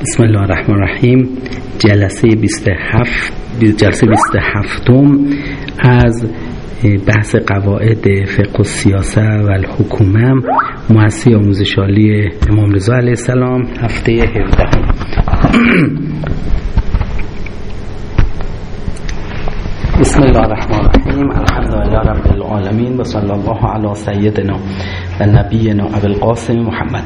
بسم الله الرحمن الرحیم. جلسه 27 جلسه 27 از بحث قواعد فقه و سیاست و الحکومه. مؤسسه آموزشالی امام رضا علیه السلام هفته 17 بسم الله الرحمن الرحیم. الحمد لله رب العالمین و صلی الله علی سیدنا و نبینا ابو القاسم محمد.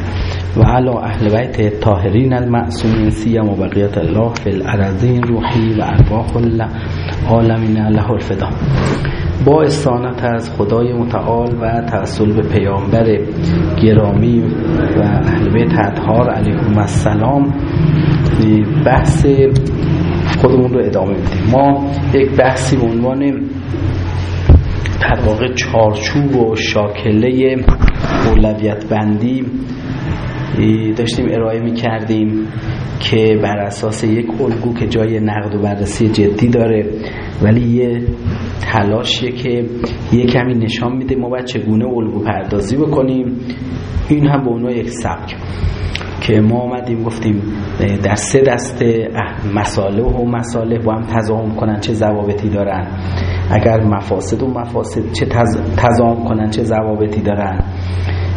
و علی اهل بیت الطاهرین المعصومین سیم و بقیت الله فی الارضین روحی و ارواح العالمین له الفدا. با استانت از خدای متعال و توسل به پیامبر گرامی و اهل بیت اطهار علیهم السلام بحث خودمون رو ادامه میدیم. ما یک بحثی به عنوان در واقع چارچوب و شاکله اولویت بندی داشتیم ارائه می کردیم که بر اساس یک الگو که جای نقد و بررسی جدی داره ولی یه تلاشیه که یه کمی نشان میده ما باید چگونه الگو پردازی بکنیم. این هم به عنوان یک سبک که ما آمدیم گفتیم در سه دسته مساله و مساله با هم تضاهم کنن چه ضوابطی دارن. اگر مفاسد و مفاسد چه تضاهم کنن چه ضوابطی دارن.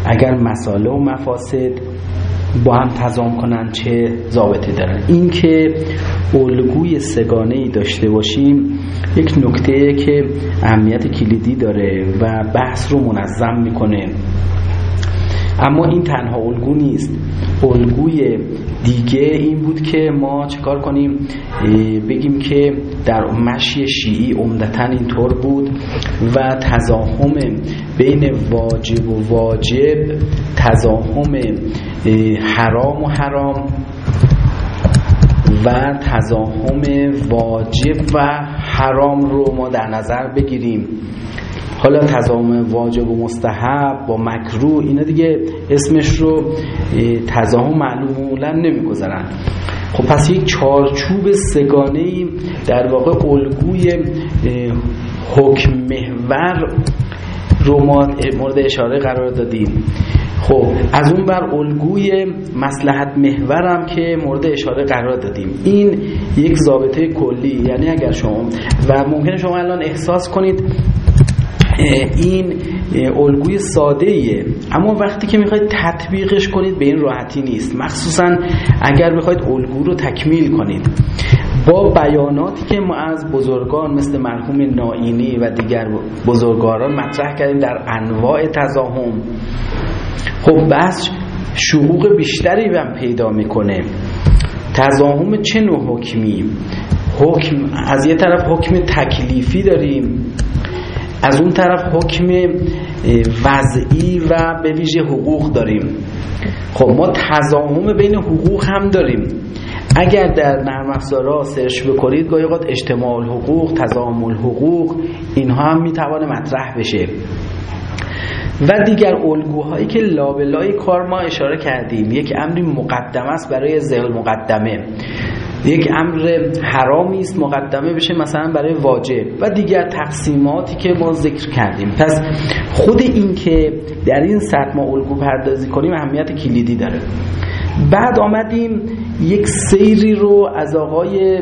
اگر مساله و مفاسد با هم تضاهم کنن چه ضابطی دارن. این که الگوی سگانه ای داشته باشیم یک نکته که اهمیت کلیدی داره و بحث رو منظم می‌کنه. اما این تنها الگو نیست. الگوی دیگه این بود که ما چکار کنیم؟ بگیم که در مشی شیعی عمدتا اینطور بود و تزاهم بین واجب و واجب تزاهم حرام و حرام و تزاهم واجب و حرام رو ما در نظر بگیریم. حالا تضاهم واجب و مستحب با مکروه اینا دیگه اسمش رو تضاهم معلومولا نمی‌گذارن. خب پس یک چارچوب سگانه ای در واقع الگوی حکم محور رو ما مورد اشاره قرار دادیم. خب از اون بر الگوی مسلحت محورم که مورد اشاره قرار دادیم. این یک ضابطه کلی یعنی اگر شما و ممکنه شما الان احساس کنید این الگوی ساده ایه اما وقتی که می‌خواید تطبیقش کنید به این راحتی نیست. مخصوصا اگر می‌خواید الگو رو تکمیل کنید. با بیاناتی که ما از بزرگان مثل مرحوم نائینی و دیگر بزرگاران مطرح کردیم در انواع تزاهم خب بس شروع بیشتری هم پیدا می‌کنه. تزاهم چه نوع حکمی؟ حکم از یه طرف حکم تکلیفی داریم از اون طرف حکم وضعی و به ویژه حقوق داریم. خب ما تضاهم بین حقوق هم داریم. اگر در نرم افزارها سرچ بکنید گاهی اجتماع الحقوق تضاهم الحقوق اینها هم می‌توانه مطرح بشه. و دیگر الگوهایی که لابلای کار ما اشاره کردیم یک امری مقدم است برای زل مقدمه یک امر حرامی است مقدمه بشه مثلا برای واجب و دیگر تقسیماتی که ما ذکر کردیم. پس خود این که در این سطح ما الگو پردازی کنیم اهمیت کلیدی داره. بعد آمدیم یک سیری رو از آقای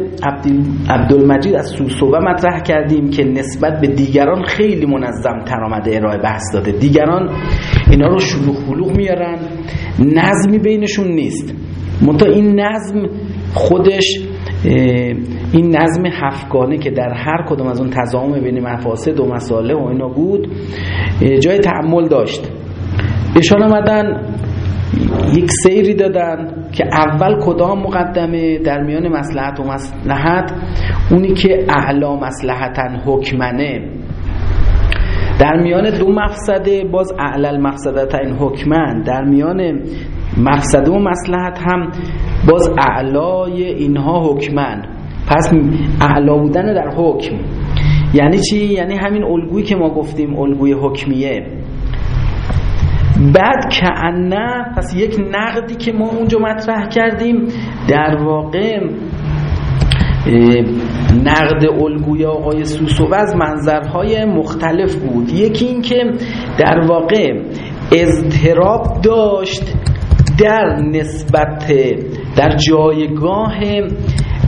عبدالمجید از سوسوه مطرح کردیم که نسبت به دیگران خیلی منظم تر آمده ارائه بحث داده. دیگران اینا رو شلوغ بلوغ میارن نظمی بینشون نیست. منتها این نظم خودش این نظم هفتگانه که در هر کدوم از اون تضاهم بین مفاسد و مساله و اینا بود جای تعمل داشت. ایشان آمدن یک سیری دادن که اول کدام مقدمه در میان مسلحت و مسلحت اونی که اعلا مسلحتا حکمنه. در میان دو مقصده باز مقصدت این حکمن. در میان مقصده و مسلحت هم باز اعلای اینها حکمن. پس اعلا بودن در حکم. یعنی چی؟ یعنی همین الگویی که ما گفتیم الگوی حکمیه. بعد که نه پس یک نقدی که ما اونجا مطرح کردیم در واقع نقد الگوی آقای سوسو از منظرهای مختلف بود. یکی این که در واقع اضطراب داشت در نسبت در جایگاه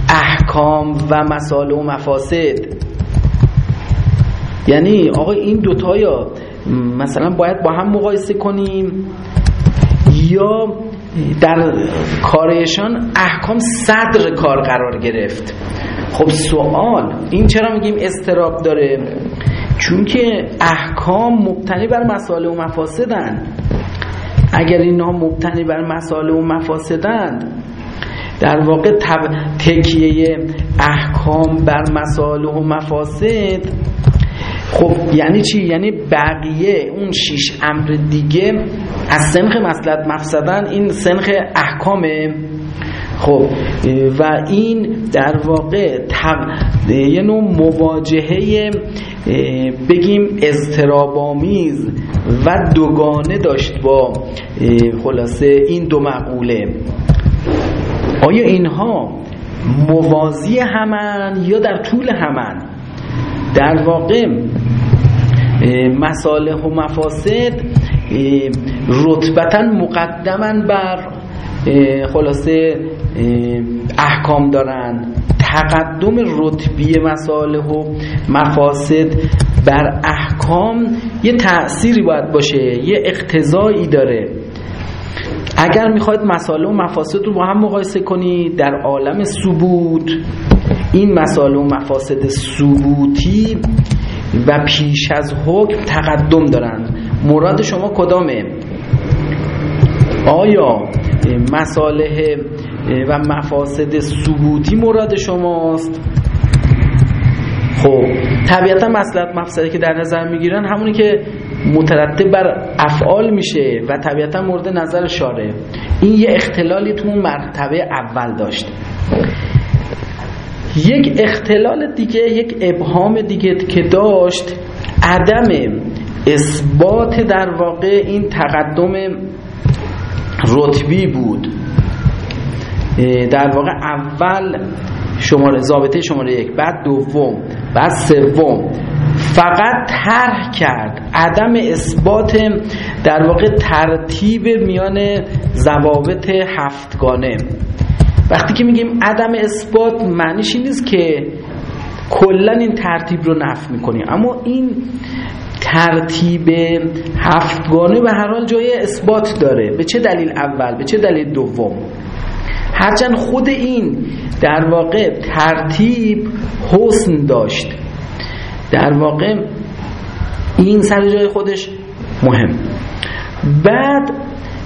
احکام و مسائل و مفاسد. یعنی آقا این دوتا یا مثلا باید با هم مقایسه کنیم. یا در کارشان احکام صدر کار قرار گرفت. خب سوال این چرا میگیم استراب داره؟ چون که احکام مبتنی بر مسائل و مفاسدند اگر اینها مبتنی بر مسائل و مفاسدند در واقع تکیه احکام بر مسائل و مفاسد خب یعنی چی؟ یعنی بقیه اون شیش امر دیگه از سنخ مسلط مفسدن این سنخ احکامه. خب و این در واقع یه نوع مواجهه بگیم اضطرابامیز و دوگانه داشت با خلاصه این دو مقوله. آیا اینها موازی همن یا در طول همن؟ در واقع مصالح و مفاسد رتبتا مقدما بر خلاصه احکام دارند تقدم رتبی مصالح و مفاسد بر احکام یه تأثیری باید باشه یه اقتضایی داره. اگر می‌خواید مسائل و مفاسد رو با هم مقایسه کنید در عالم ثبوت این مسائل و مفاسد ثبوتی و پیش از حکم تقدم دارن. مراد شما کدامه؟ آیا مصالح و مفاسد ثبوتی مراد شماست؟ خب طبیعتا مسئله مفسده که در نظر می‌گیرن همونی که مترتب بر افعال میشه و طبیعتا مورد نظر شاره. این یه اختلالی تو اون مرتبه اول داشت. یک اختلال دیگه یک ابهام دیگه که داشت عدم اثبات در واقع این تقدم رتبی بود. در واقع اول شماره ضابطه شماره یک بعد دوم بعد سوم. فقط طرح کرد. عدم اثبات در واقع ترتیب میان ضوابط هفتگانه. وقتی که میگیم عدم اثبات معنیش این نیست که کلا این ترتیب رو نفی می‌کنیم. اما این ترتیب هفتگانه به هر حال جای اثبات داره. به چه دلیل اول؟ به چه دلیل دوم؟ هرچند خود این در واقع ترتیب حسن داشت. در واقع این سر جای خودش مهم. بعد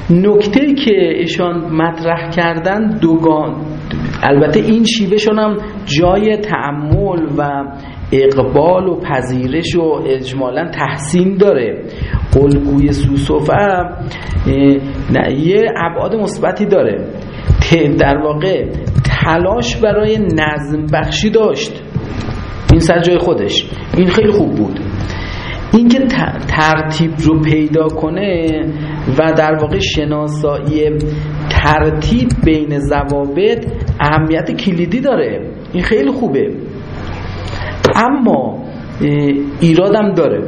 نکته که ایشان مطرح کردن دوگان البته این شیوهشون هم جای تعمل و اقبال و پذیرش و اجمالا تحسین داره. الگوی سوسوفه یه ابعاد مثبتی داره. در واقع تلاش برای نظم بخشی داشت. این سر جای خودش. این خیلی خوب بود. اینکه ترتیب رو پیدا کنه و در واقع شناسایی ترتیب بین ضوابط اهمیت کلیدی داره. این خیلی خوبه. اما ایرادم داره.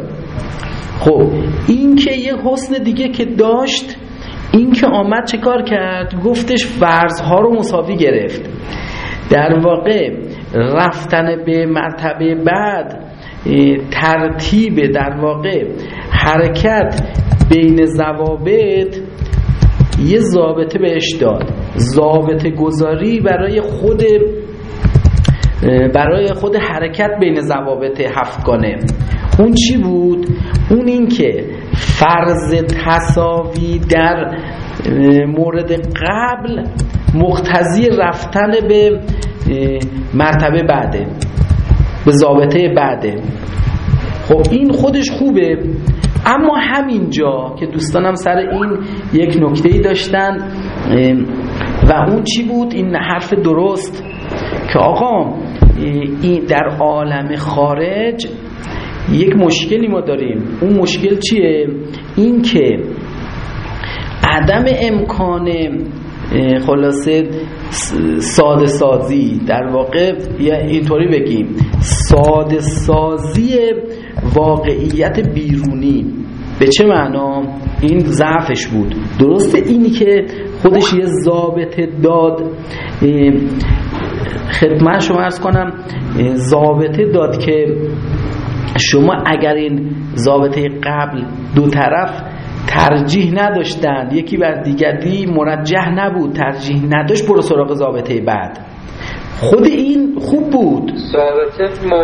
خب این که یه حسن دیگه که داشت این که آمد چه کار کرد؟ گفتش فرضها رو مساوی گرفت. در واقع رفتن به مرتبه بعد ترتیب در واقع حرکت بین زوابط یه ضابطه بهش داد ضابطه گذاری برای خود برای خود حرکت بین ضوابط هفتگانه اون چی بود؟ اون این که فرض تصاوی در مورد قبل مقتضی رفتن به مرتبه بعده به ضابطه بعده. خب این خودش خوبه اما همینجا که دوستانم سر این یک نکته ای داشتن و اون چی بود؟ این حرف درست که آقا این در عالم خارج یک مشکلی ما داریم. اون مشکل چیه؟ این که عدم امکان خلاصه ساده سازی. در واقع یا اینطوری بگیم. ساده سازی واقعیت بیرونی. به چه معنا؟ این ضعفش بود. درسته اینی که خودش یه ضابط داد. خدمت شما ارز کنم ضابطه داد که شما اگر این ضابطه قبل دو طرف ترجیح نداشتند. یکی بر دیگری مرجح نبود ترجیح نداشت برو سراغ ضابطه بعد. خود این خوب بود. ضابطه م...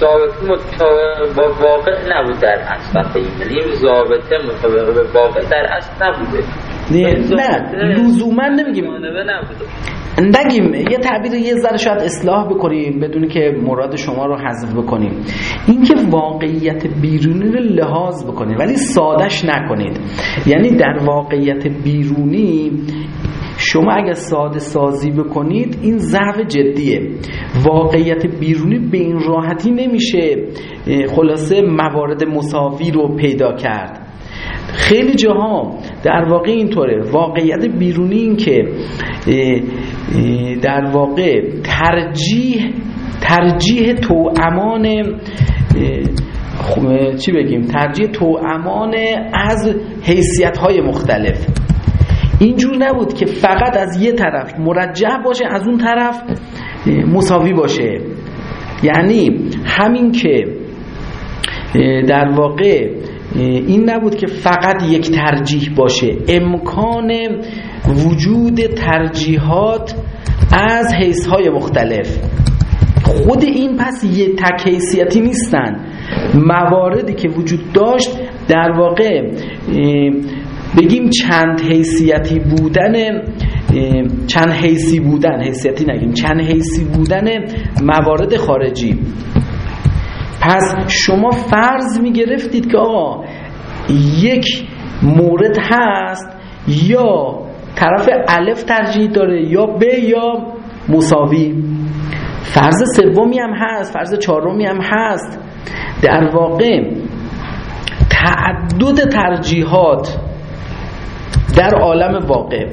ضابطه با واقع نبود در اصل. این ضابطه مطابق به واقع در اصل نبوده. نه لزوما نمیگیم. نگیم. یه تعبیر یه ذره شاید اصلاح بکنیم بدون که مراد شما رو حذف بکنیم. اینکه واقعیت بیرونی رو لحاظ بکنید ولی سادش نکنید. یعنی در واقعیت بیرونی شما اگر ساده سازی بکنید این ضعف جدیه. واقعیت بیرونی به این راحتی نمیشه خلاصه موارد مساوی رو پیدا کرد. خیلی جاها در واقع اینطوره. واقعیت بیرونی این که در واقع ترجیح ترجیح امان چی بگیم؟ ترجیح امان از حیثیت های مختلف. اینجور نبود که فقط از یه طرف مرجع باشه از اون طرف مساوی باشه. یعنی همین که در واقع این نبود که فقط یک ترجیح باشه. امکان وجود ترجیحات از حیث های مختلف. خود این پس یه تک حیثیتی نیستن. مواردی که وجود داشت در واقع بگیم چند حیثیتی بودن چند حیثی بودن حیثیتی نگیم چند حیثی بودن موارد خارجی. پس شما فرض می گرفتید که آقا یک مورد هست یا طرف الف ترجیح داره یا ب یا مساوی. فرض سومی هم هست فرض چهارمی هم هست. در واقع تعدد ترجیحات در عالم واقع.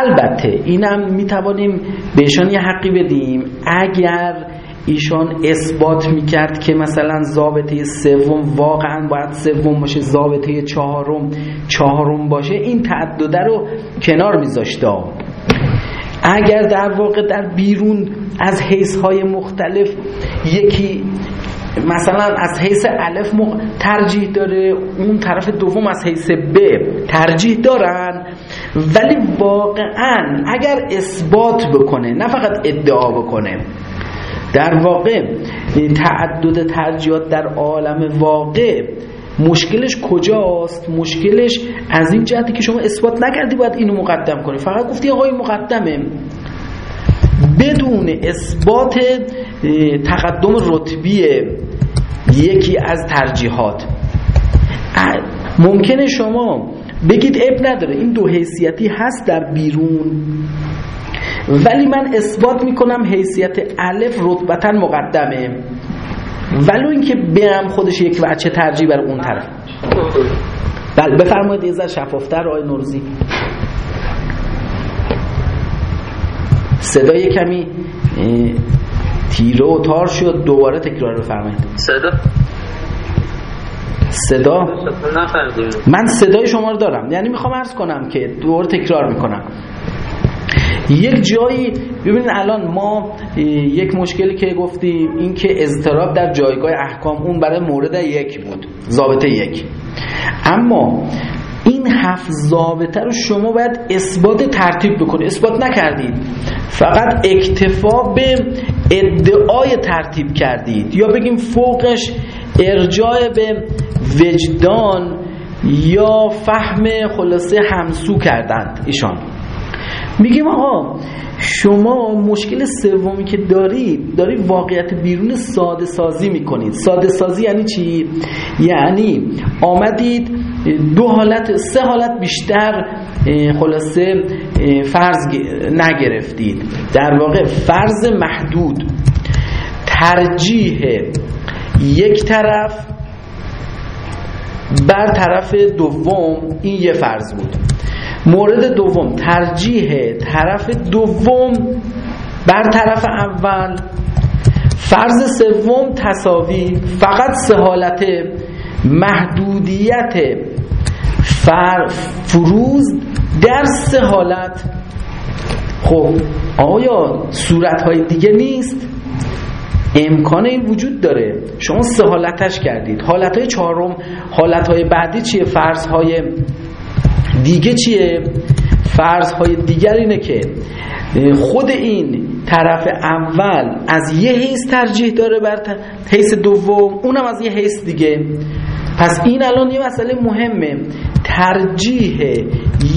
البته اینم می‌توانیم بهشان یه حقی بدیم. اگر ایشان اثبات می‌کرد که مثلا ضابطه سوم واقعا باید سوم باشه ضابطه چهارم چهارم باشه این تعدده رو کنار میذاشته. اگر در واقع در بیرون از حیث های مختلف یکی مثلا از حیث الف ترجیح داره اون طرف دوم از حیث ب ترجیح دارن ولی واقعا اگر اثبات بکنه نه فقط ادعا بکنه در واقع تعدد ترجیحات در عالم واقع مشکلش کجاست؟ مشکلش از این جهتی که شما اثبات نکردی باید اینو مقدم کنی. فقط گفتی آقای مقدمه بدون اثبات تقدم رتبی یکی از ترجیحات. ممکنه شما بگید اب نداره. این دو حیثیتی هست در بیرون. ولی من اثبات می‌کنم حیثیت الف رتبتا مقدمه. ولو اینکه برم خودش یک وچه ترجیح بر اون طرف. بله بفرمایید یه ذره شفافتر آقای نورزی. صدای کمی تیره و تار شد دوباره تکرار بفرمایید. صدا؟ صدا؟ من صدای شما رو دارم. یعنی می‌خوام عرض کنم که دوباره تکرار می‌کنم. یک جایی ببینید الان ما یک مشکلی که گفتیم این که اضطراب در جایگاه احکام اون برای مورد یک بود ضابطه یک. اما این هفت ضابطه رو شما باید اثبات ترتیب بکنید. اثبات نکردید. فقط اکتفا به ادعای ترتیب کردید. یا بگیم فوقش ارجاع به وجدان یا فهم خلاصه همسو کردند ایشان. میگیم آقا شما مشکل سومی که دارید داری واقعیت بیرون ساده سازی می‌کنید ساده سازی یعنی چی؟ یعنی آمدید دو حالت سه حالت بیشتر خلاصه فرض نگرفتید. در واقع فرض محدود ترجیح یک طرف بر طرف دوم این یه فرض بود. مورد دوم ترجیح طرف دوم بر طرف اول. فرض سوم تساوی فقط سه حالت محدودیت فر فروز در سه حالت. خب آیا صورت های دیگه نیست؟ امکان این وجود داره. شما سه حالتش کردید. حالت های چهارم حالت های بعدی چیه؟ فرض های دیگه چیه؟ فرض های دیگر اینه که خود این طرف اول از یه حیث ترجیح داره بر حیث دوم اونم از یه حیث دیگه. پس این الان یه مسئله مهمه. ترجیح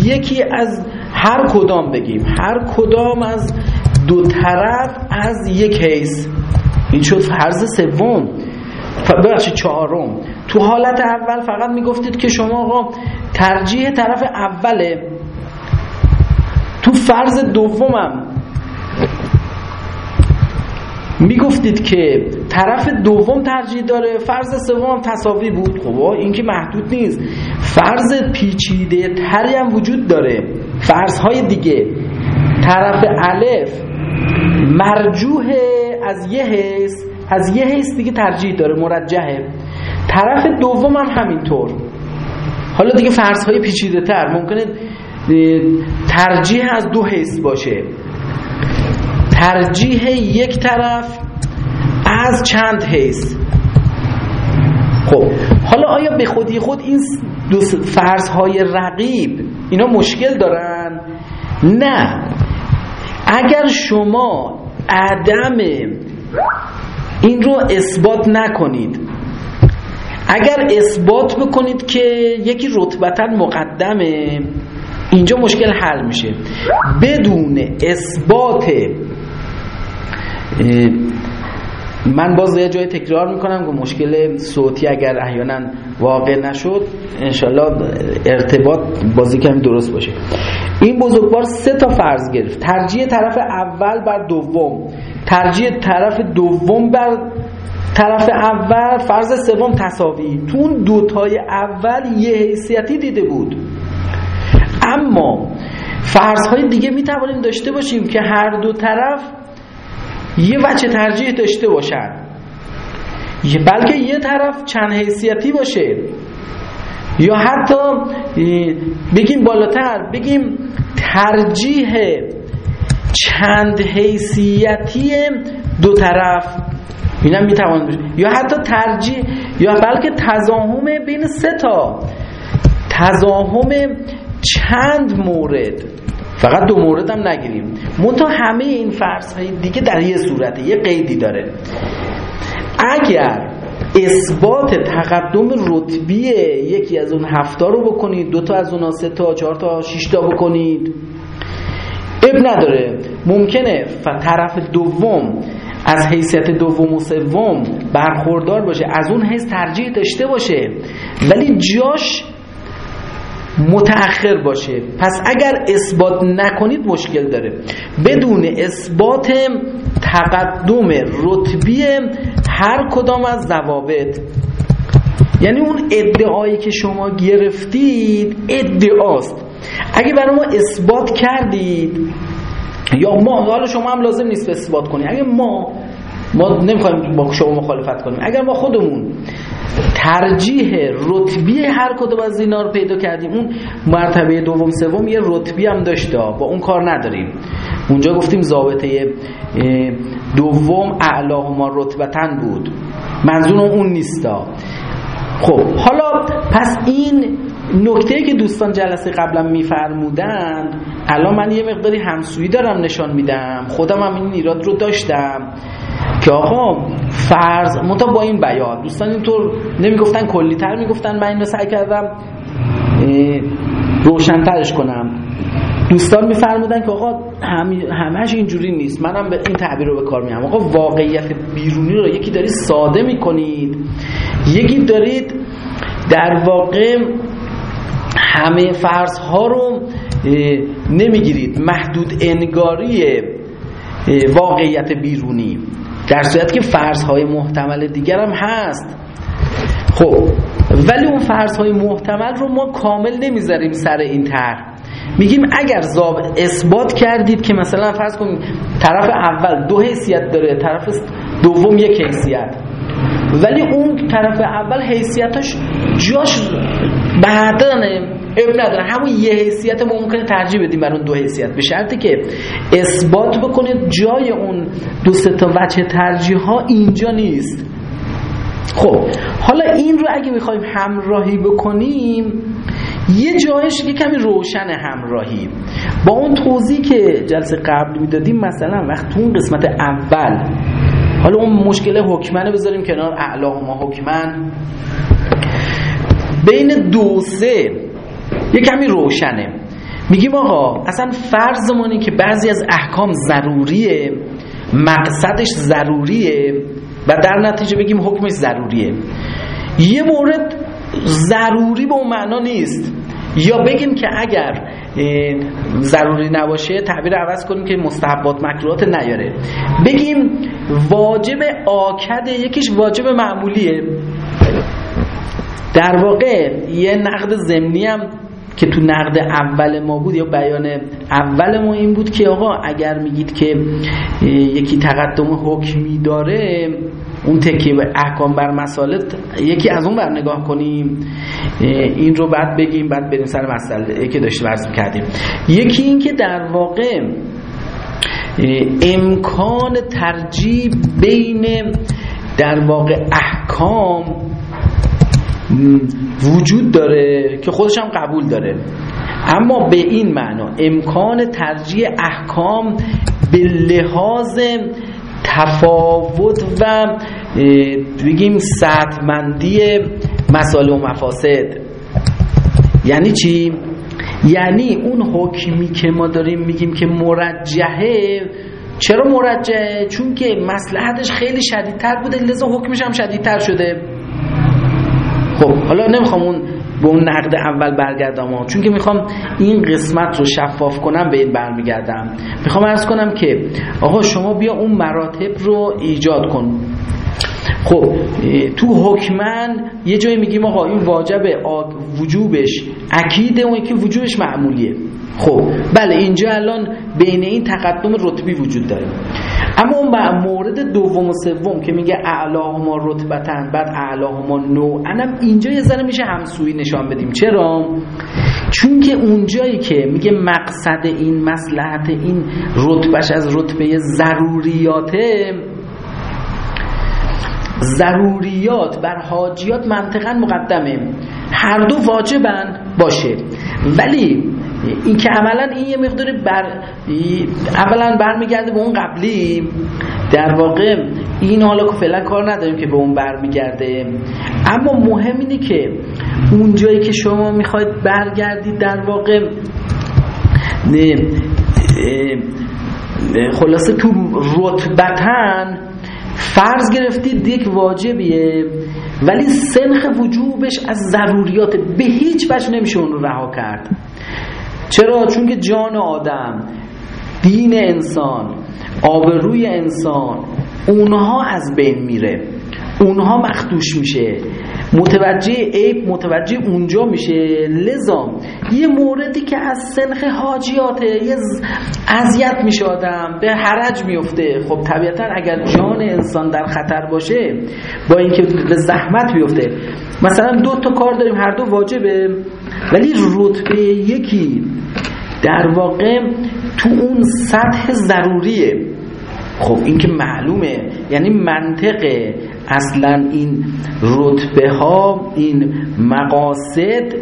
یکی از هر کدام بگیم. هر کدام از دو طرف از یک حیث. این شد فرض سوم. ببخشید چهارم. تو حالت اول فقط می‌گفتید که شما آقا ترجیح طرف اوله. تو فرض دومم می‌گفتید که طرف دوم ترجیح داره فرض سوم تساوی بود. خب این که محدود نیست. فرض پیچیده تری هم وجود داره. فرض های دیگه. طرف الف مرجوح از یه حیث از یه حیث دیگه ترجیح داره مرجحه. طرف دوم هم همینطور. حالا دیگه فرض های پیچیده تر ممکنه ترجیح از دو حیث باشه. ترجیح یک طرف از چند حیث؟ خب حالا آیا به خودی خود این دو فرض های رقیب اینا مشکل دارن؟ نه. اگر شما عدم این رو اثبات نکنید. اگر اثبات بکنید که یکی رتبتا مقدمه اینجا مشکل حل میشه. بدون اثبات من باز یه جای تکرار می‌کنم که مشکل صوتی اگر احیانا واقع نشد انشالله ارتباط بازی کمی درست باشه. این بزرگوار سه تا فرض گرفت. ترجیح طرف اول بر دوم. ترجیح طرف دوم بر طرف اول فرض سوم تساوی. تو اون دوتای اول یه حیثیتی دیده بود. اما فرض های دیگه می توانیم داشته باشیم که هر دو طرف یه وچه ترجیح داشته باشن. بلکه یه طرف چند حیثیتی باشه. یا حتی بگیم بالاتر بگیم ترجیح چند حیثیتی دو طرف. اینم می‌توان باشه یا حتی ترجیح یا بلکه تزاهم بین سه تا. تزاهم چند مورد. فقط دو مورد هم نگیریم. منتها همه این فرض های دیگه در یه صورته یه قیدی داره. اگر اثبات تقدم رتبی یکی از اون هفتا رو بکنید دو تا از اون سه تا چهار تا شش تا بکنید. اب نداره. ممکنه طرف دوم از حیثیت دوم و سوم برخوردار باشه از اون حیث ترجیح داشته باشه. ولی جاش متأخر باشه. پس اگر اثبات نکنید مشکل داره. بدون اثبات تقدم رتبی هر کدام از ضوابط. یعنی اون ادعایی که شما گرفتید ادعاست. اگه برای ما اثبات کردید یا ما حالا شما هم لازم نیست اثبات کنید اگه ما ما نمی‌خوایم با شما مخالفت کنیم. اگر ما خودمون ترجیح رتبی هر کدوم از اینا رو پیدا کردیم اون مرتبه دوم سوم یه رتبی هم داشته با اون کار نداریم. اونجا گفتیم ضابطه دوم ما رتبتن بود. منظور اون نیستا. خب حالا پس این نکته که دوستان جلسه قبلا میفرمودند الان من یه مقداری همسویی دارم نشان میدم. خودم هم این ایراد رو داشتم. که آقا فرض منتا با این بیان دوستان اینطور نمی‌گفتن کلی تر می‌گفتن من این رو سعی کردم روشنترش کنم. دوستان میفرمودن که آقا همش اینجوری نیست منم به این تعبیر رو به کار میام آقا واقعیت بیرونی رو یکی دارید ساده می‌کنید. یکی دارید در واقع همه فرض ها رو نمی‌گیرید. محدود انگاری واقعیت بیرونی. در صورت که فرض های محتمل دیگر هم هست. خب ولی اون فرض های محتمل رو ما کامل نمی‌ذاریم سر این طرح. میگیم اگر زاب اثبات کردید که مثلا فرض کنیم طرف اول دو حیثیت داره طرف دوم یک حیثیت. ولی اون طرف اول حیثیتش جاش بعدن اب نداره. همون یه حیثیت ما ممکنه ترجیح بدیم بر اون دو حیثیت. به شرطی که اثبات بکنه جای اون دو تا وجه ترجیح ها اینجا نیست. خب حالا این رو اگه می‌خوایم همراهی بکنیم یه جایش یه کمی روشن همراهی. با اون توضیح که جلسه قبل می‌دادیم مثلا وقت اون قسمت اول حالا اون مشکل حکمنه بذاریم کنار اعلا ما حکمن. بین دو سه یه کمی روشنه. میگیم آقا اصلا فرضمونی که بعضی از احکام ضروریه مقصدش ضروریه و در نتیجه بگیم حکمش ضروریه. یه مورد ضروری به اون معنا نیست. یا بگیم که اگر ضروری نباشه تعبیر عوض کنیم که مستحبات مکروهات نیاره. بگیم واجب آکد یکیش واجب معمولیه. در واقع یه نقد ضمنی هم که تو نقد اول ما بود یا بیان اول ما این بود که آقا اگر میگید که یکی تقدم حکمی داره اون تکیه به احکام بر مسائل یکی از اون بر نگاه کنیم. این رو بعد بگیم بعد بریم سر مسئله که داشته برز کردیم یکی این که در واقع امکان ترجیب بین در واقع احکام وجود داره که خودش هم قبول داره اما به این معنا امکان ترجیح احکام به لحاظ تفاوت و بگیم سطمندی مسائل و مفاسد یعنی چی؟ یعنی اون حکمی که ما داریم میگیم که مرجحه چرا مرجحه؟ چون که مسلحتش خیلی شدیدتر بوده لذا حکمش هم شدیدتر شده حالا نمی‌خوام اون به اون نقد اول برگردم چون که می‌خوام این قسمت رو شفاف کنم به این برمیگردم. می‌خوام ارز کنم که آقا شما بیا اون مراتب رو ایجاد کن. خب تو حکمن یه جایی میگیم آقا این واجب وجوبش اکیده اون که وجوبش معمولیه. خب بله اینجا الان بین این تقدم رتبی وجود داره. اما اون مورد دوم و سوم که میگه اعلاهما رتبتن بعد اعلاهما نوعا اینجا یه ذره میشه همسویی نشان بدیم. چرا؟ چون که اونجایی که میگه مقصد این مسلحت این رتبش از رتبه ضروریاته ضروریات بر حاجیات منطقا مقدمه. هر دو واجبن باشه. ولی این که عملا این یه مقداری بر اولا برمیگرده به اون قبلی. در واقع این حالا که فعلا کار نداریم که به اون برمیگرده. اما مهم اینه که اون جایی که شما می‌خواید برگردید در واقع خلاصه تو رتبتن فرض گرفتید یک واجبیه ولی سنخ وجوبش از ضروریات به هیچ وجه نمیشه اون رو رها کرد. چرا؟ چون که جان آدم دین انسان آبروی انسان اونها از بین میره. اونها مخدوش میشه. متوجه عیب متوجه اونجا میشه. لذا یه موردی که از سنخ حاجیاته یه اذیت میشه آدم به حرج میفته. خب طبیعتا اگر جان انسان در خطر باشه با اینکه به زحمت بیفته مثلا دو تا کار داریم هر دو واجبه. ولی رتبه یکی در واقع تو اون سطح ضروریه. خب این که معلومه یعنی منطق اصلا این رتبه ها این مقاصد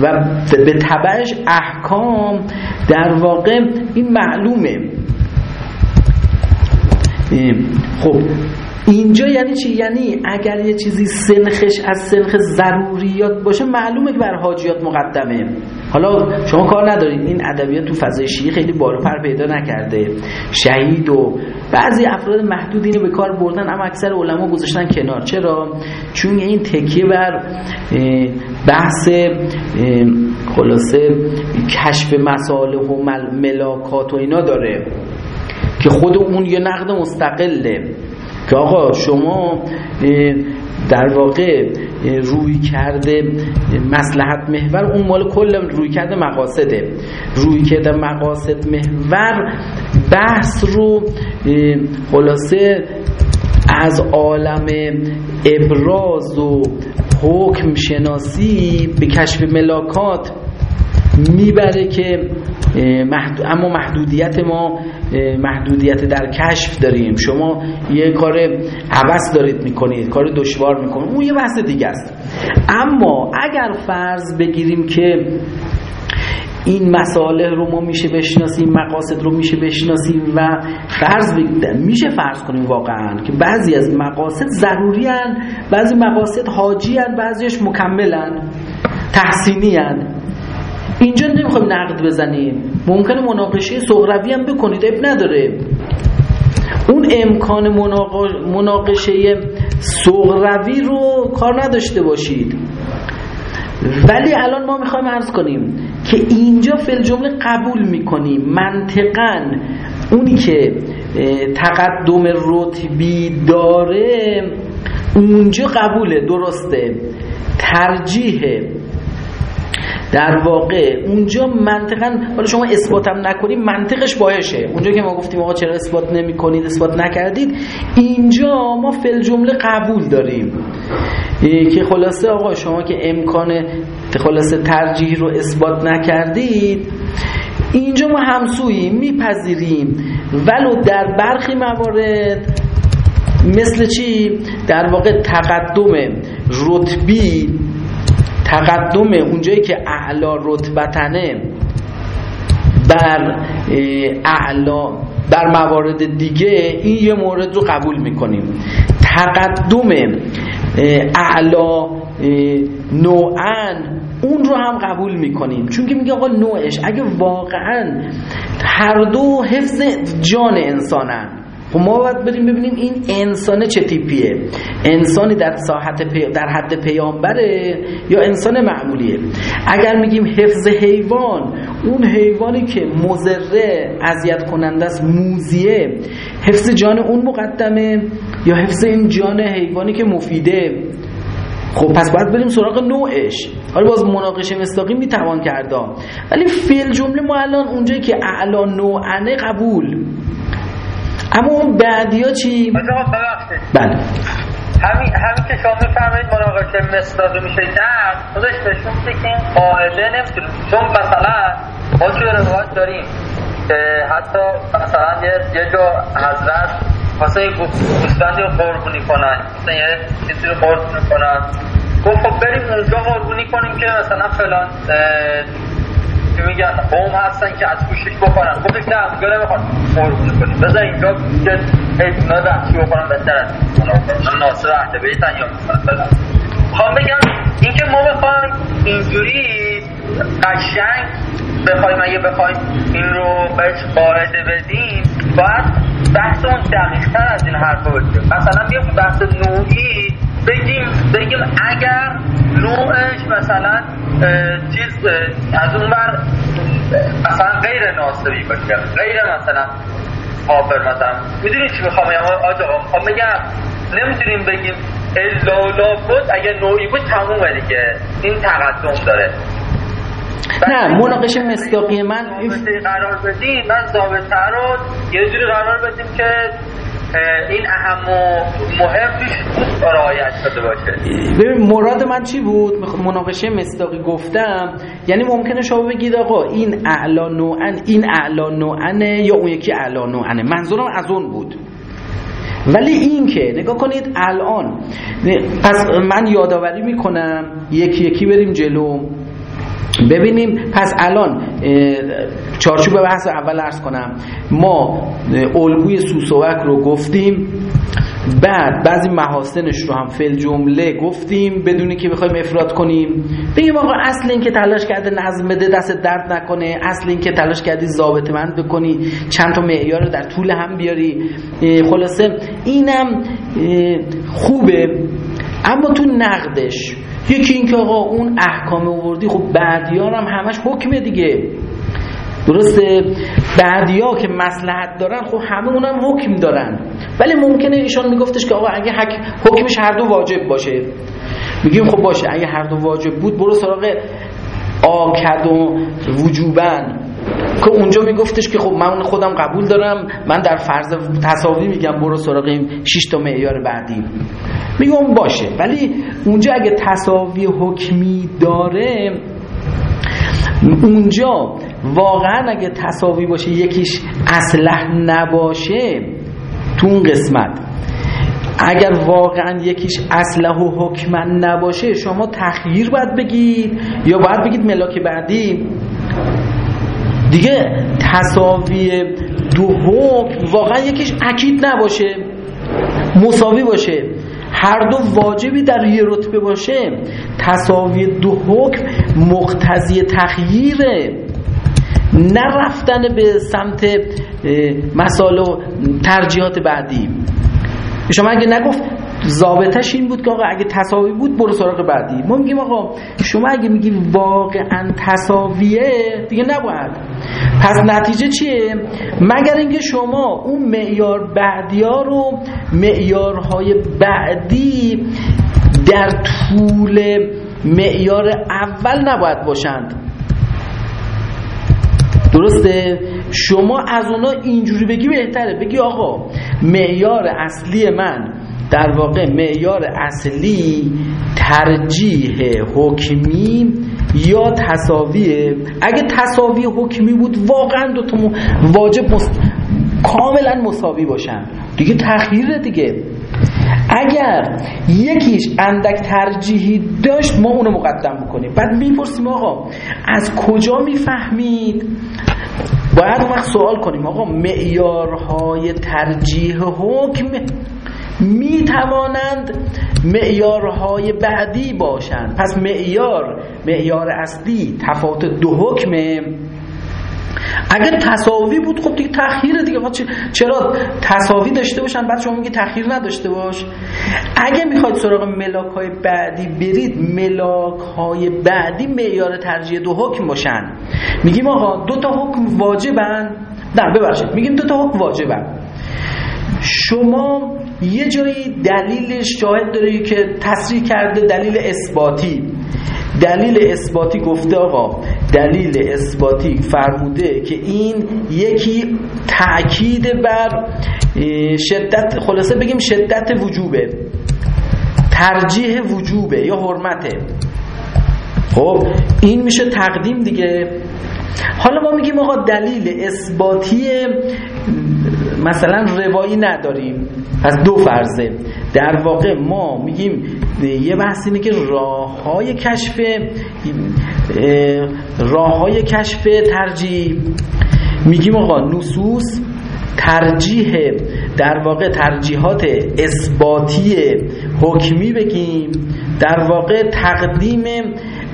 و به تبعش احکام در واقع این معلومه. خب اینجا یعنی چی؟ یعنی اگر یه چیزی سنخش از سنخ ضروریات باشه معلومه که بر حاجیات مقدمه. حالا شما کار ندارید. این ادبیات تو فضای شیعی خیلی بالو پر پیدا نکرده. شهید و بعضی افراد محدود اینو به کار بردن اما اکثر علما گذاشتن کنار. چرا؟ چون این تکیه بر بحث خلاصه کشف مصالح و ملاکات و اینا داره که خود اون یه نقد مستقله. که آقا شما در واقع روی کرده مسلحت محور اون مال کل روی کرده مقاصده. روی کرده مقاصد محور بحث رو خلاصه از عالم ابراز و حکم شناسی به کشف ملاکات می‌بره که اما محدودیت ما محدودیت در کشف داریم. شما یه کار عوض دارید می‌کنید کار دشوار می‌کنید. اون یه بحث دیگه است. اما اگر فرض بگیریم که این مسائل رو ما میشه بشناسیم مقاصد رو میشه بشناسیم و فرض میشه فرض کنیم واقعا که بعضی از مقاصد ضروری بعضی مقاصد حاجی هن بعضیش مکملن تحسینی هن اینجا نمی‌خوایم نقد بزنیم. ممکنه مناقشه سغروی هم بکنید اب نداره. اون امکان مناقشه سغروی رو کار نداشته باشید. ولی الان ما می‌خوایم عرض کنیم که اینجا فل جمله قبول می‌کنیم. منطقا اونی که تقدم رتبی داره اونجا قبوله درسته. ترجیح در واقع اونجا منطقا حالا شما اثباتم نکنید منطقش باشه اونجا که ما گفتیم آقا چرا اثبات نمی کنید اثبات نکردید اینجا ما فل جمله قبول داریم. که خلاصه آقا شما که امکان خلاصه ترجیح رو اثبات نکردید اینجا ما همسویی میپذیریم. ولو در برخی موارد مثل چی؟ در واقع تقدم رتبی تقدم اونجایی که اعلا رتبتنه بر اعلا در موارد دیگه این یه مورد رو قبول می‌کنیم. تقدم اعلا نوعا اون رو هم قبول می‌کنیم. چون که میگه آقا نوعش اگه واقعا هر دو حفظ جان انسانن. خب ما باید بریم ببینیم این انسان چه تیپیه. انسانی در ساحت پی... در حد پیامبره یا انسان معمولیه؟ اگر میگیم حفظ حیوان اون حیوانی که مزره اذیت کننده است موزیه حفظ جان اون مقدمه یا حفظ این جان حیوانی که مفیده؟ خب پس باید بریم سراغ نوعش. حالا باز مناقشه مستقیم می‌توان کرده ولی فیل جمله ما الان اونجایی که اعلا نوعنه قبول. اما اون بعدی ها چی؟ بله. همین همین که شما میفرمایید مناقشه مصداقی میشه کرد خودش نشون میده که این قاعده نمی‌تونه چون مثلا ما توی روایت داریم که حتی مثلا یه, یه جا حضرت مثلا یه گوستندی رو قربونی کنن مثلا یه چیزی رو قربونی کنن. گفت خب بریم اونجا قربونی کنیم که مثلا فلان که میگن قوم هستن که از پوشش بکنن. خودش نه اونجا نمی‌خوان قربون کنیم. بذار اینجا که حیثونا وحشی بکنن بهتر از ناصر اهل بیتن یا خواهم بگم اینکه ما بخوایم اینجوری قشنگ بخوایم اگه بخوایم این رو بهش قاعده بدیم باید بحث اون دقیقتر از این حرف باشه مثلا بیام بحث نوعی بگیم بگیم اگر نوعش مثلا چیز از اون بر مثلا غیر ناصری باشه غیر مثلا کافر مثلا. می‌دونی چی می‌خوام آجا می‌خوام بگم نمی‌تونیم بگیم الا بود اگر نوعی بود تمومه دیگه. این تقدم داره. نه مناقشه مصداقی من قرار بدیم من ضابطه رو یه جوری قرار بدیم که این اهم و مهم توش رعایت شده باشه. ببین مراد من چی بود؟ مناقشه مصداقی گفتم. یعنی ممکنه شما بگید آقا این اعلا نوعن این اعلا نوعنه یا اون یکی اعلا نوعنه؟ منظورم از اون بود. ولی این که نگاه کنید الان. پس من یادآوری می‌کنم یکی یکی بریم جلو. ببینیم پس الان چارچوب بحث اول ارز کنم. ما الگوی سوسوک رو گفتیم بعد بعضی محاسنش رو هم فل جمله گفتیم بدونی که بخوایم افراد کنیم. بگیم آقا اصل این که تلاش کرده نظم بده دست درد نکنه. اصل این که تلاش کردی ضابط مند بکنی. چند تا معیار رو در طول هم بیاری. خلاصه اینم خوبه. اما تو نقدش یکی این که آقا اون احکام آوردی خب بعدیار هم همش حکمه دیگه. درسته؟ بعدیا که مسلحت دارن خب همه اونم حکم دارن. ولی ممکنه ایشان میگفتش که آقا اگه حکمش هر دو واجب باشه. میگیم خب باشه اگه هر دو واجب بود برو سراغ آکد و وجوبن. که اونجا میگفتش که خب من خودم قبول دارم من در فرض تصاوی میگم برو سراغ این 6 تا معیار بعدی. میگم باشه ولی اونجا اگه تصاوی حکمی داره اونجا واقعا اگه تصاوی باشه یکیش اسلح نباشه تو اون قسمت. اگر واقعا یکیش اسلح و حکمن نباشه شما تخییر باید بگید یا باید بگید ملاک بعدی. دیگه تصاوی دو حکم واقعا یکیش اکید نباشه مساوی باشه. هر دو واجبی در یه رتبه باشه تصاوی دو حکم مقتضی تخییره نرفتن به سمت مسائل و ترجیحات بعدی. شما اگه نگفت ضابطش این بود که آقا اگه تصاوی بود برو سراغ بعدی. ما میگیم آقا شما اگه میگی واقعا تصاویه دیگه نباید. پس نتیجه چیه؟ مگر اینکه شما اون معیار بعدی ها رو معیارهای بعدی در طول معیار اول نباید باشند. درسته؟ شما از اونا اینجوری بگی بهتره. بگی آقا معیار اصلی من در واقع معیار اصلی ترجیح حکمی یا تصاویه اگه تصاوی حکمی بود واقعا دو تا واجب مست... کاملا مساوی باشن. دیگه تخییره دیگه. اگر یکیش اندک ترجیحی داشت ما اونو مقدم بکنیم. بعد می‌پرسیم آقا از کجا می‌فهمید؟ باید اون وقت سوال کنیم. آقا معیارهای ترجیح حکم می توانند معیارهای بعدی باشند. پس معیار معیار اصلی تفاوت دو حکمه اگر تصاوی بود خب دیگه تأخیر دیگه. چرا تصاوی داشته باشن؟ بعد شما میگه تأخیر نداشته باش. اگه می‌خواید سراغ ملاک های بعدی برید ملاک های بعدی معیار ترجیح دو حکم باشن. میگیم آقا دو تا حکم واجبن. نه ببخشید. میگیم دو تا حکم واجبن. شما یه جایی دلیلش شاهد داره که تصریح کرده دلیل اثباتی. دلیل اثباتی گفته آقا دلیل اثباتی فرموده که این یکی تأکید بر شدت خلاصه بگیم شدت وجوبه. ترجیح وجوبه یا حرمته. خب این میشه تقدیم دیگه. حالا ما میگیم آقا دلیل اثباتی مثلا روایی نداریم. پس دو فرضه. در واقع ما میگیم یه بحث اینه که راه های کشف راه های کشف ترجیح. میگیم آقا نصوص ترجیح در واقع ترجیحات اثباتی حکمی بگیم. در واقع تقدیم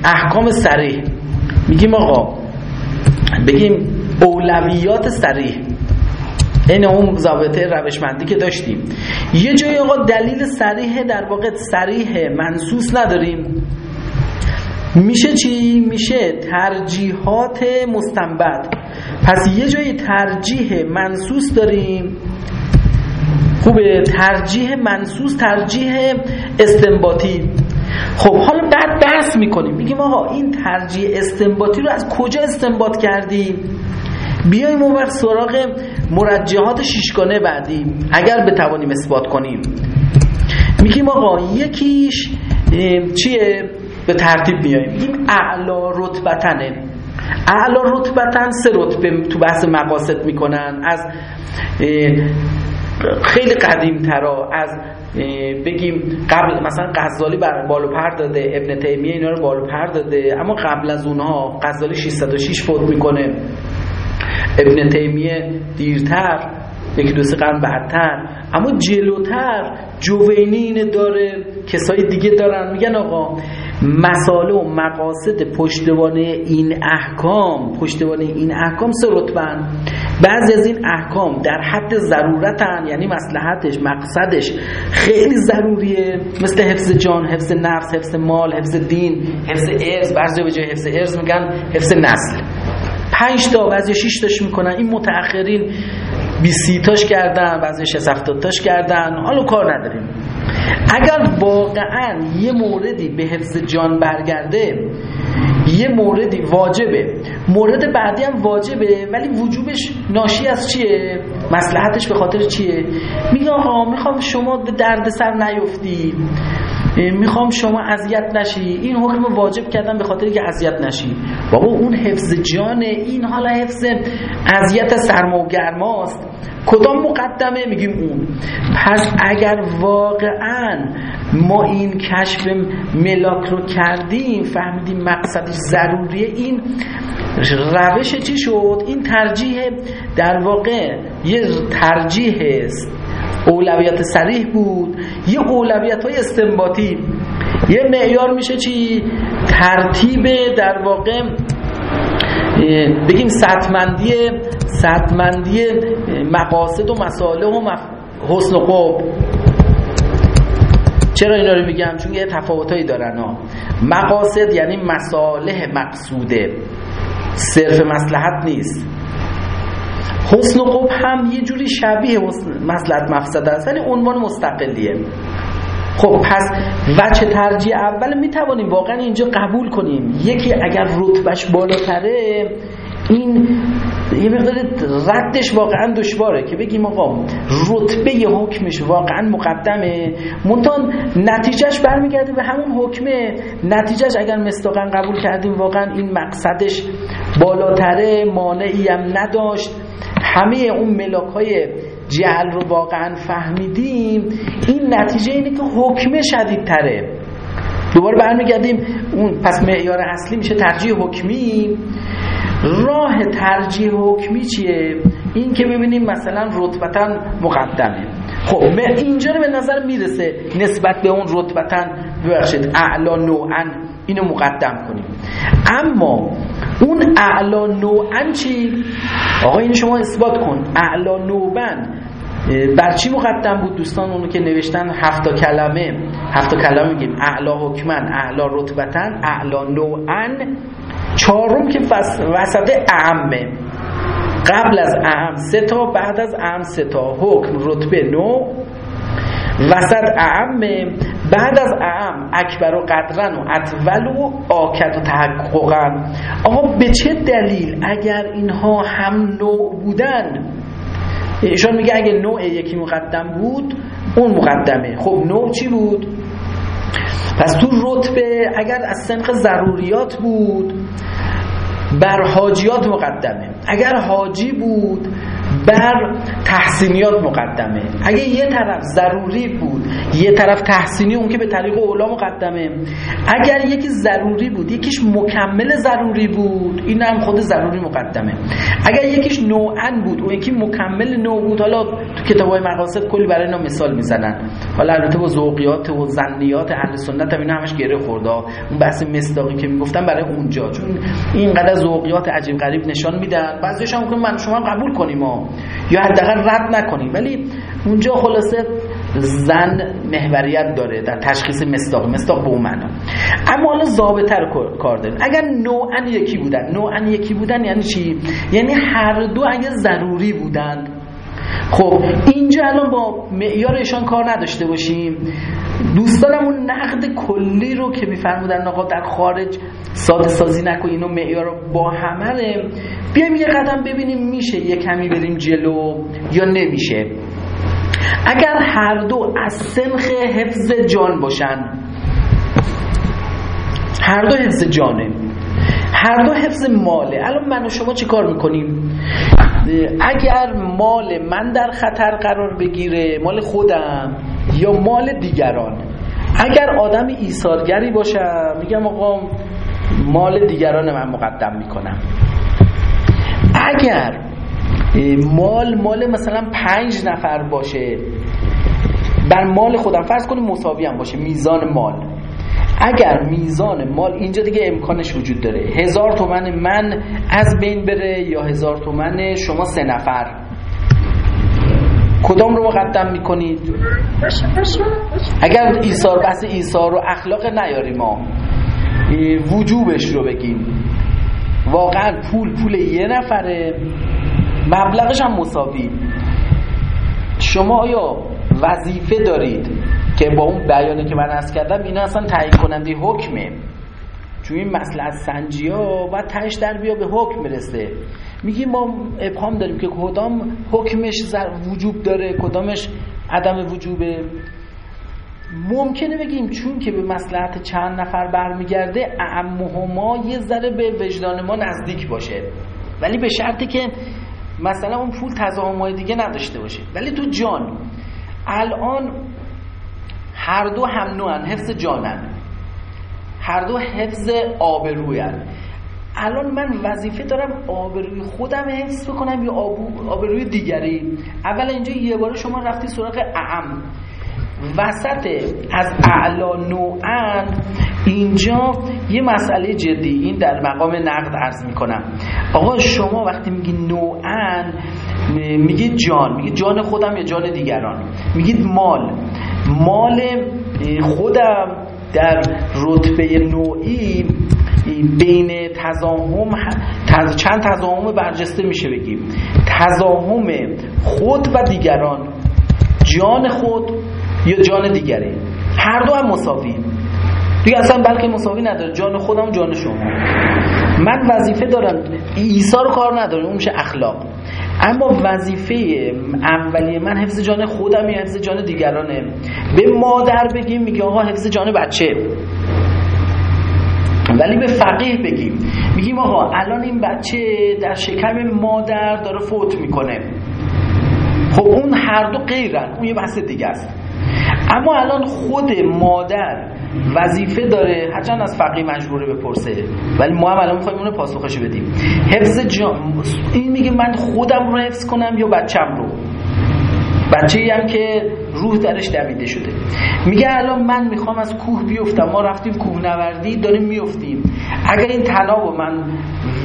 احکام سریح میگیم آقا بگیم اولویات سریح این اون ضابطه روشمندی که داشتیم. یه جای آقا دلیل سریح در واقع سریح منصوص نداریم. میشه چی؟ میشه ترجیحات مستنبت. پس یه جای ترجیح منصوص داریم. خوبه ترجیح منصوص ترجیح استنباطی. خب حالا بحث می‌کنیم. میگیم آقا این ترجیح استنباطی رو از کجا استنباط کردیم؟ بیایم اون وقت سراغ مرجحات شیشگانه بعدی اگر بتوانیم اثبات کنیم. میگیم آقا یکیش چیه؟ به ترتیب میاییم میگیم اعلا رتبتنه. اعلا رتبتن سه رتبه تو بحث مقاصد می‌کنن. از خیلی قدیم ترا از بگیم قبل مثلا غزالی بر بالو پر داده ابن تیمیه اینا رو بالو پر داده اما قبل از اونها غزالی 606 فوت می‌کنه. ابن تیمیه دیرتر یکی دو سه قرن بعدتر. اما جلوتر جوینین داره کسای دیگه دارن. میگن آقا مساله و مقاصد پشتوانه این احکام پشتوانه این احکام سه رتبن بعضی از این احکام در حد ضرورتن یعنی مصلحتش مقصدش خیلی ضروریه. مثل حفظ جان حفظ نفس حفظ مال حفظ دین حفظ ارز بعضی به جای حفظ ارز میگن حفظ نسل. پنج تا بعضی شش تاش می‌کنن. این متأخرین 20 تاش کردن بعضی 60 تاش کردن. حالا کار نداریم. اگر واقعا یه موردی به حفظ جان برگرده یه موردی واجبه. مورد بعدی هم واجبه ولی وجوبش ناشی از چیه؟ مصلحتش به خاطر چیه؟ میگه آقا می‌خوام شما درد سر نیفتید می‌خوام شما اذیت نشی. این حکم واجب کردن به خاطر که اذیت نشی. بابا اون حفظ جانه. این حالا حفظ اذیت سرما و گرماست کدام مقدمه میگیم اون؟ پس اگر واقعا ما این کشف ملاک رو کردیم فهمیدیم مقصدش ضروریه. این روش چی شد؟ این ترجیح در واقع یه ترجیح اولویت سریح بود یه اولویت های استنباطی. یه معیار میشه چی؟ ترتیب در واقع بگیم سطمندی سطمندی مقاصد و مساله و مف... حسن و قب چرا اینا رو میگم؟ چون یه تفاوتایی دارن ها. مقاصد یعنی مصالح مقصوده. صرف مسلحت نیست. حسن و قب هم یه جوری شبیه مسلحت مفسد است ولی عنوان مستقلیه. خب پس وچه ترجیح اول می توانیم واقعا اینجا قبول کنیم. یکی اگر رتبهش بالاتره این یه مقدار ردش واقعا دشواره که بگیم آقا رتبه حکمش واقعا مقدمه. منتان نتیجهش برمیگرده به همون حکمه. نتیجهش اگر مستاقا قبول کردیم واقعا این مقصدش بالاتره مانعی هم نداشت. همه اون ملاک های جهل رو واقعا فهمیدیم. این نتیجه اینه که حکمه شدیدتره. دوباره برمیگردیم. اون پس معیار اصلی میشه ترجیح حکمی. راه ترجیح حکمی چیه؟ این که ببینیم مثلا رتبتا مقدمه. خب اینجا رو به نظر می‌رسه نسبت به اون رتبتا ببخشید اعلا نوعا اینو مقدم کنیم. اما اون اعلا نوعا چی؟ آقا اینو شما اثبات کن. اعلا نوعا بر چی مقدم بود دوستان اونو که نوشتن هفتا کلمه؟ هفتا کلمه میگیم. اعلا حکمن اعلا رتبتن اعلا نوعا. چهارم که وسط اعمه. قبل از اعم سه تا بعد از اعم سه تا. حکم رتبه نو. وسط اعمه بعد از اعم اکبر و قدرن و اطول و آکد و تحققن. آقا به چه دلیل اگر اینها هم نوع بودن؟ ایشان میگه اگه نوع یکی مقدم بود اون مقدمه. خب نوع چی بود؟ پس تو رتبه اگر از سنخ ضروریات بود بر حاجیات مقدمه. اگر حاجی بود بر تحسینیات مقدمه. اگه یه طرف ضروری بود یه طرف تحسینی اون که به طریق اولا مقدمه. اگر یکی ضروری بود یکیش مکمل ضروری بود این هم خود ضروری مقدمه. اگر یکیش نوعا بود اون یکی مکمل نوع بود حالا تو کتاب های مقاصد کلی برای اینا مثال می‌زنن. حالا البته با ذوقیات و زنیات اهل سنت هم اینا همش گره خورده اون بحث مصداقی که می‌گفتن برای اونجا چون اینقدر ذوقیات عجیب غریب نشان میدن. بعضیش هم من شما قبول کنیم یا حداقل رد نکنیم ولی اونجا خلاصه زن محوریت داره در تشخیص مصداق مصداق به اون معنا. اما حالا ضابطه رو کار داریم. اگر نوعا یکی بودن نوعا یکی بودن یعنی چی؟ یعنی هر دو اگه ضروری بودند خب اینجا الان با معیارشان کار نداشته باشیم. دوستانم اون نقد کلی رو که میفرمودن آقا در خارج ساده سازی نکنین و معیار با همه. بیایم یه قدم ببینیم میشه یه کمی بریم جلو یا نمیشه. اگر هر دو از سنخ حفظ جان باشن هر دو حفظ جانه هر دو حفظ ماله الان من و شما چی کار می‌کنیم؟ اگر مال من در خطر قرار بگیره مال خودم یا مال دیگران. اگر آدم ایثارگری باشم میگم آقا مال دیگران من مقدم می‌کنم. اگر مال مال مثلا پنج نفر باشه بر مال خودم فرض کنیم مساوی هم باشه میزان مال. اگر میزان مال اینجا دیگه امکانش وجود داره. هزار تومن من از بین بره یا هزار تومن شما سه نفر. کدام رو مقدم می‌کنید؟ اگر ایثار بحث ایثار و اخلاق نیاریم ما وجوبش رو بگیم واقعا پول پول یه نفره. مبلغش هم مساوی. شما آیا وظیفه دارید که با اون بیانی که من از کردم این اصلا تعیین کننده حکمه. چون این مسئله سنجی ها و تش در بیا به حکم برسه. میگیم ما ابهام داریم که کدام حکمش وجوب داره کدامش عدم وجوبه. ممکنه بگیم چون که به مسلحت چند نفر برمیگرده اعمهما یه ذره به وجدان ما نزدیک باشه. ولی به شرطی که مثلا اون پول تضاهمای دیگه نداشته باشه. ولی تو جان الان هر دو هم نوعن حفظ جانن. هر دو حفظ آبروین الان من وظیفه دارم آبروی خودم حفظ بکنم یا آبروی دیگری؟ اول اینجا یه بار شما رفتی سراغ اعم. وسط از اعلا نوعن اینجا یه مسئله جدی این در مقام نقد عرض می‌کنم. آقا شما وقتی میگی نوعن میگید جان میگید جان خودم یا جان دیگران؟ میگید مال. مال خودم در رتبه نوعی بین تزاهم تز... چند تزاهم برجسته میشه بگیم. تزاهم خود و دیگران جان خود یا جان دیگری. هر دو هم مساوی. دیگه اصلا بلکه مساوی نداره. جان خودم جان شما. من وظیفه دارم. ایسا رو کار ندارم اون میشه اخلاق. اما وظیفه اولیه من حفظ جان خودم یا حفظ جان دیگرانه. به مادر بگیم میگه آقا حفظ جان بچه. ولی به فقیه بگیم. میگیم آقا الان این بچه در شکم مادر داره فوت می‌کنه. خب اون هر دو غیرن اون یه بحث دیگه است. اما الان خود مادر وظیفه داره هرچند از فقیه مجبوره بپرسه ولی ما هم الان می‌خوایم اونو پاسخش بدیم. حفظ جان این میگه من خودم رو حفظ کنم یا بچم رو؟ بچه هم که روح درش دویده شده. میگه الان من می‌خوام از کوه بیفتم. ما رفتیم کوه نوردی داریم میفتیم اگر این تناب من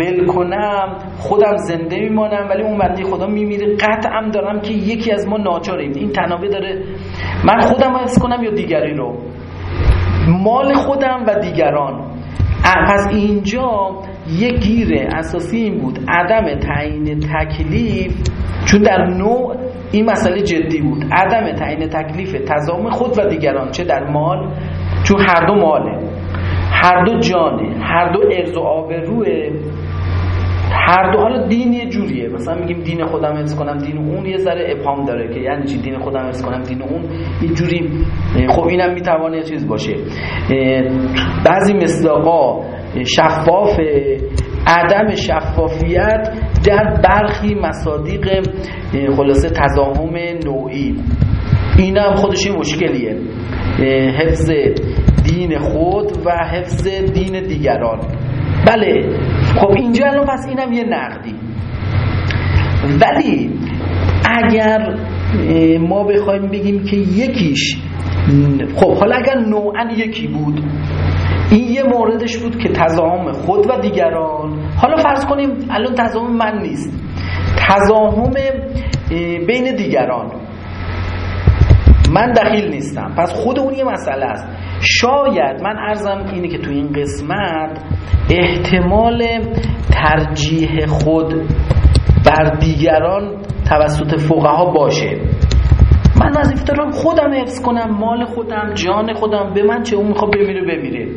ول کنم خودم زنده میمانم ولی اون بندی خدا میمیره. قطعم دارم که یکی از ما ناچاریم. این تنابه داره. من خودم حفظ کنم یا دیگری رو؟ مال خودم و دیگران. پس اینجا یک گیر اساسی این بود. عدم تعیین تکلیف چون در نوع این مسئله جدی بود. عدم تعیین تکلیف تضام خود و دیگران. چه در مال؟ چون هر دو ماله. هر دو جانه. هر دو ارز و آبروه. هر دو حالا دین یه جوریه. مثلا میگیم دین خودم حفظ کنم دین اون یه ذره ابهام داره که یعنی چی؟ دین خودم حفظ کنم دین اون یه جوری. خب اینم می‌توانه یه چیز باشه. بعضی مصداقا شفاف عدم شفافیت در برخی مصادیق خلاصه تضاهم نوعی. این هم خودش مشکلیه. حفظ دین خود و حفظ دین دیگران. بله. خب اینجا الان پس اینم یه نقدی. ولی اگر ما بخوایم بگیم که یکیش خب حالا اگر نوعا یکی بود این یه موردش بود که تضاهم خود و دیگران. حالا فرض کنیم الان تضاهم من نیست. تضاهم بین دیگران. من دخیل نیستم. پس خود اون یه مسئله است. شاید من ارزم اینه که تو این قسمت احتمال ترجیح خود بر دیگران توسط فقها باشه. من وظیفه دارم خودم حفظ کنم مال خودم جان خودم به من چه اون می‌خواد بمیره بمیره.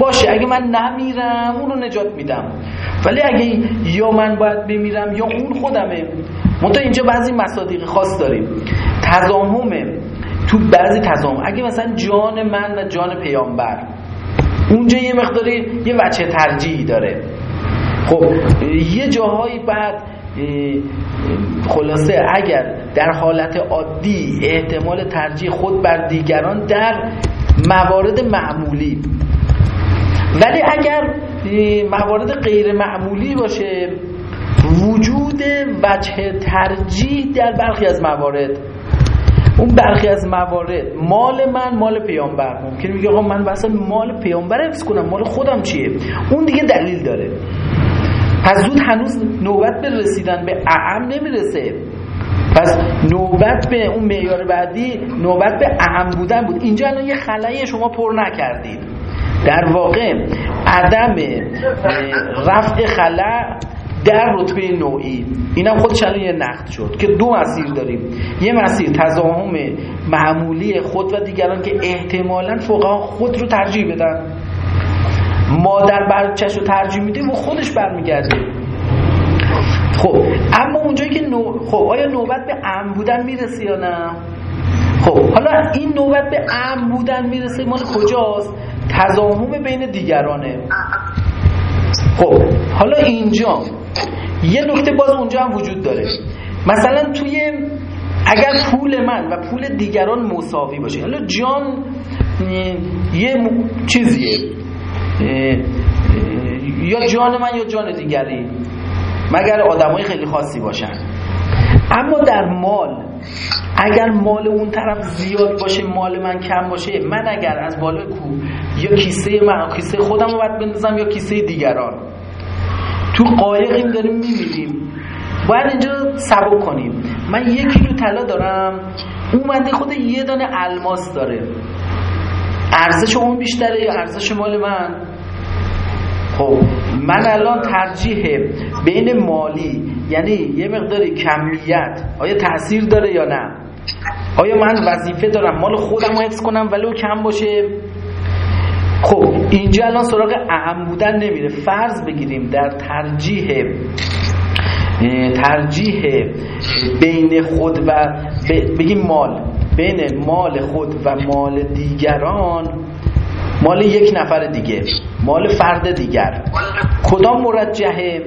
باشه اگه من نمیرم اون رو نجات میدم. ولی اگه یا من باید بمیرم یا اون خودمه. منتها اینجا بعضی مصادیق خاص داریم. تضامه تو بعضی تضامن. اگه مثلا جان من و جان پیامبر اونجا یه مقداری یه وچه ترجیحی داره. خب یه جاهایی بعد خلاصه اگر در حالت عادی احتمال ترجیح خود بر دیگران در موارد معمولی. ولی اگر موارد غیر معمولی باشه وجود وجه ترجیح در برخی از موارد اون برخی از موارد مال من مال پیامبر ممکن میگه آقا من مثلا مال پیامبر حفظ کنم مال خودم چیه؟ اون دیگه دلیل داره. پس زود هنوز نوبت به رسیدن به اعم نمی‌رسه. پس نوبت به اون معیار بعدی نوبت به اهم بودن بود. اینجا الان یه خلایی شما پر نکردید. در واقع عدم رفع خلا در رتبه نوعی. اینم خودش الان یه نقد شد که دو مسیر داریم. یه مسیر تضاهم معمولی خود و دیگران که احتمالا فقها خود رو ترجیح بدن. مادر برچش رو ترجیح میده و خودش برمیگرده. خب اما اونجایی که نو... خب آیا نوبت به ام بودن می‌رسی یا نه؟ خب حالا این نوبت به ام بودن می‌رسه مال کجاست؟ تضامن بین دیگرانه. خب. حالا اینجا یه نکته باز اونجا هم وجود داره. مثلا توی اگر پول من و پول دیگران مساوی باشه حالا جان یه چیزیه. یا جان من یا جان دیگری مگر آدمای خیلی خاصی باشن. اما در مال اگر مال اون طرف زیاد باشه مال من کم باشه من اگر از بالای کو یا کیسه من کیسه خودم رو باید بندازم یا کیسه دیگران؟ تو قایقیم داریم میمیریم. باید اینجا سبک کنیم. من یک کیلو طلا دارم اون خود یه دانه الماس داره. ارزش اون بیشتره یا ارزش مال من؟ خب من الان ترجیح بین مالی یعنی یه مقداری کمیت. آیا تاثیر داره یا نه؟ آیا من وظیفه دارم؟ مال خودم رو حفظ کنم ولو کم باشه؟ خب اینجا الان سراغ اهم بودن نمیره. فرض بگیریم در ترجیح ترجیح بین خود و بگیم مال. بین مال خود و مال دیگران مال یک نفر دیگه مال فرد دیگر. کدام مرجحه؟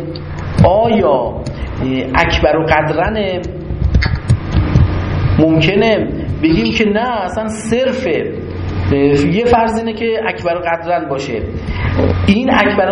آیا اکبر و قدرنه ممکنه؟ بگیم که نه اصلا صرفه. یه فرض اینه که اکبر و قدرن باشه. این اکبر